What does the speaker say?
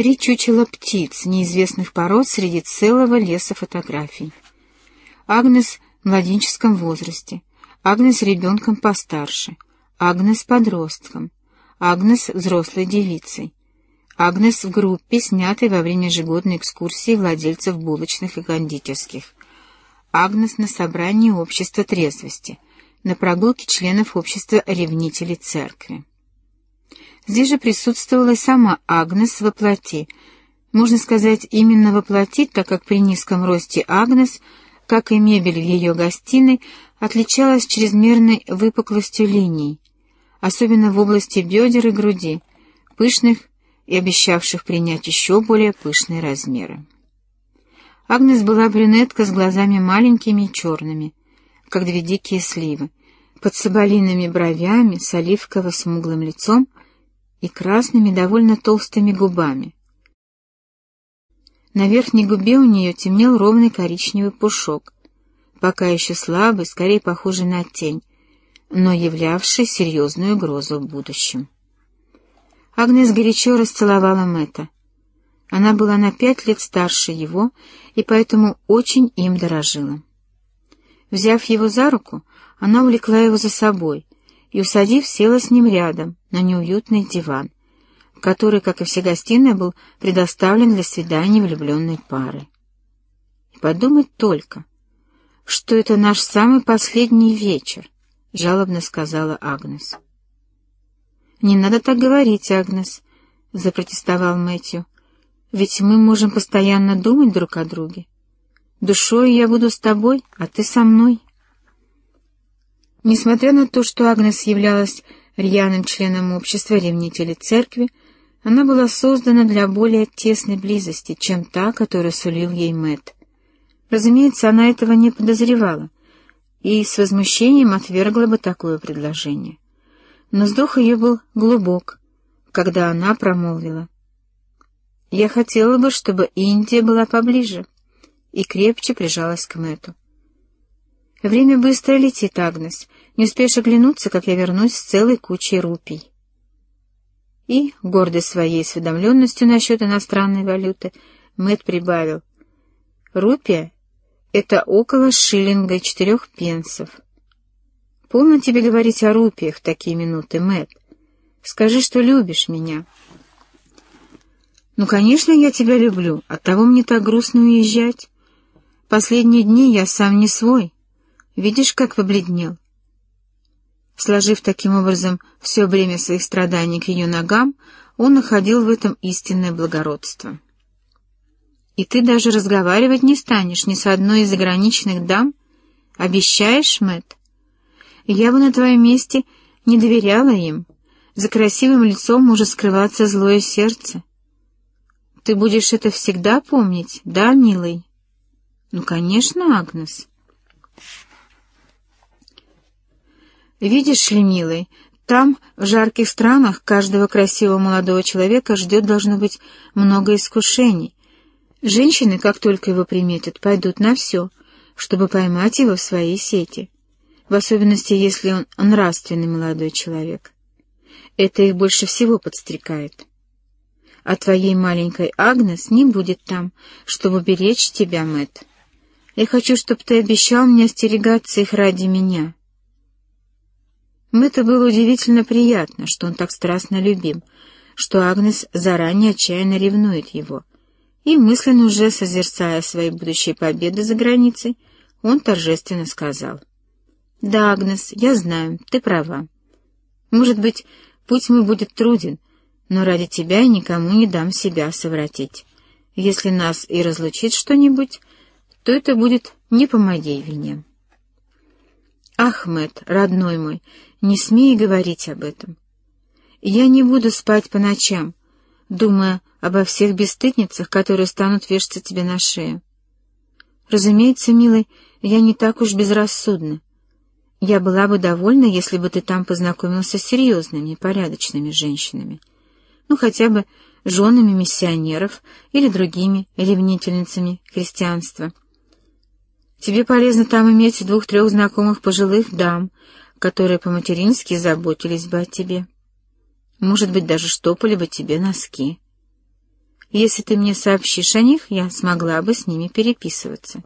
три чучела птиц неизвестных пород среди целого леса фотографий. Агнес в младенческом возрасте, Агнес ребенком постарше, Агнес подростком, Агнес взрослой девицей, Агнес в группе, снятой во время ежегодной экскурсии владельцев булочных и кондитерских, Агнес на собрании общества трезвости, на прогулке членов общества ревнителей церкви. Здесь же присутствовала сама Агнес во плоти. Можно сказать, именно во плоти, так как при низком росте Агнес, как и мебель в ее гостиной, отличалась чрезмерной выпуклостью линий, особенно в области бедер и груди, пышных и обещавших принять еще более пышные размеры. Агнес была брюнетка с глазами маленькими и черными, как две дикие сливы, под соболиными бровями, с оливково-смуглым лицом и красными довольно толстыми губами. На верхней губе у нее темнел ровный коричневый пушок, пока еще слабый, скорее похожий на тень, но являвший серьезную угрозу в будущем. Агнес горячо расцеловала Мэтта. Она была на пять лет старше его и поэтому очень им дорожила. Взяв его за руку, она увлекла его за собой и, усадив, села с ним рядом на неуютный диван, который, как и все гостиные, был предоставлен для свиданий влюбленной пары. И подумать только, что это наш самый последний вечер, — жалобно сказала Агнес. «Не надо так говорить, Агнес», — запротестовал Мэтью. «Ведь мы можем постоянно думать друг о друге. Душой я буду с тобой, а ты со мной». Несмотря на то, что Агнес являлась рьяным членом общества ревнителей церкви, она была создана для более тесной близости, чем та, которую сулил ей Мэт. Разумеется, она этого не подозревала и с возмущением отвергла бы такое предложение. Но вздох ее был глубок, когда она промолвила. «Я хотела бы, чтобы Индия была поближе», и крепче прижалась к Мэту. Время быстро летит, Агнес. Не успеешь оглянуться, как я вернусь с целой кучей рупий. И, гордый своей осведомленностью насчет иностранной валюты, Мэт прибавил. Рупия — это около шиллинга четырех пенсов. Полно тебе говорить о рупиях в такие минуты, Мэт. Скажи, что любишь меня. Ну, конечно, я тебя люблю. Оттого мне так грустно уезжать. Последние дни я сам не свой. Видишь, как побледнел?» Сложив таким образом все время своих страданий к ее ногам, он находил в этом истинное благородство. «И ты даже разговаривать не станешь ни с одной из заграничных дам? Обещаешь, Мэтт? Я бы на твоем месте не доверяла им. За красивым лицом может скрываться злое сердце. Ты будешь это всегда помнить, да, милый?» «Ну, конечно, Агнес». Видишь ли, милый, там, в жарких странах, каждого красивого молодого человека ждет, должно быть, много искушений. Женщины, как только его приметят, пойдут на все, чтобы поймать его в свои сети, в особенности, если он нравственный молодой человек. Это их больше всего подстрекает. А твоей маленькой Агнес не будет там, чтобы беречь тебя, Мэтт. Я хочу, чтобы ты обещал мне остерегаться их ради меня». Мэту было удивительно приятно, что он так страстно любим, что Агнес заранее отчаянно ревнует его. И мысленно уже созерцая свои будущие победы за границей, он торжественно сказал. «Да, Агнес, я знаю, ты права. Может быть, путь мой будет труден, но ради тебя я никому не дам себя совратить. Если нас и разлучит что-нибудь, то это будет не по моей вине». «Ахмед, родной мой, не смей говорить об этом. Я не буду спать по ночам, думая обо всех бесстыдницах, которые станут вешаться тебе на шею. Разумеется, милый, я не так уж безрассудна. Я была бы довольна, если бы ты там познакомился с серьезными, порядочными женщинами. Ну, хотя бы женами миссионеров или другими ревнительницами христианства». Тебе полезно там иметь двух-трех знакомых пожилых дам, которые по-матерински заботились бы о тебе. Может быть, даже штопали бы тебе носки. если ты мне сообщишь о них, я смогла бы с ними переписываться.